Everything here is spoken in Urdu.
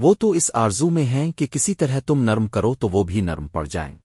وہ تو اس آرزو میں ہیں کہ کسی طرح تم نرم کرو تو وہ بھی نرم پڑ جائیں۔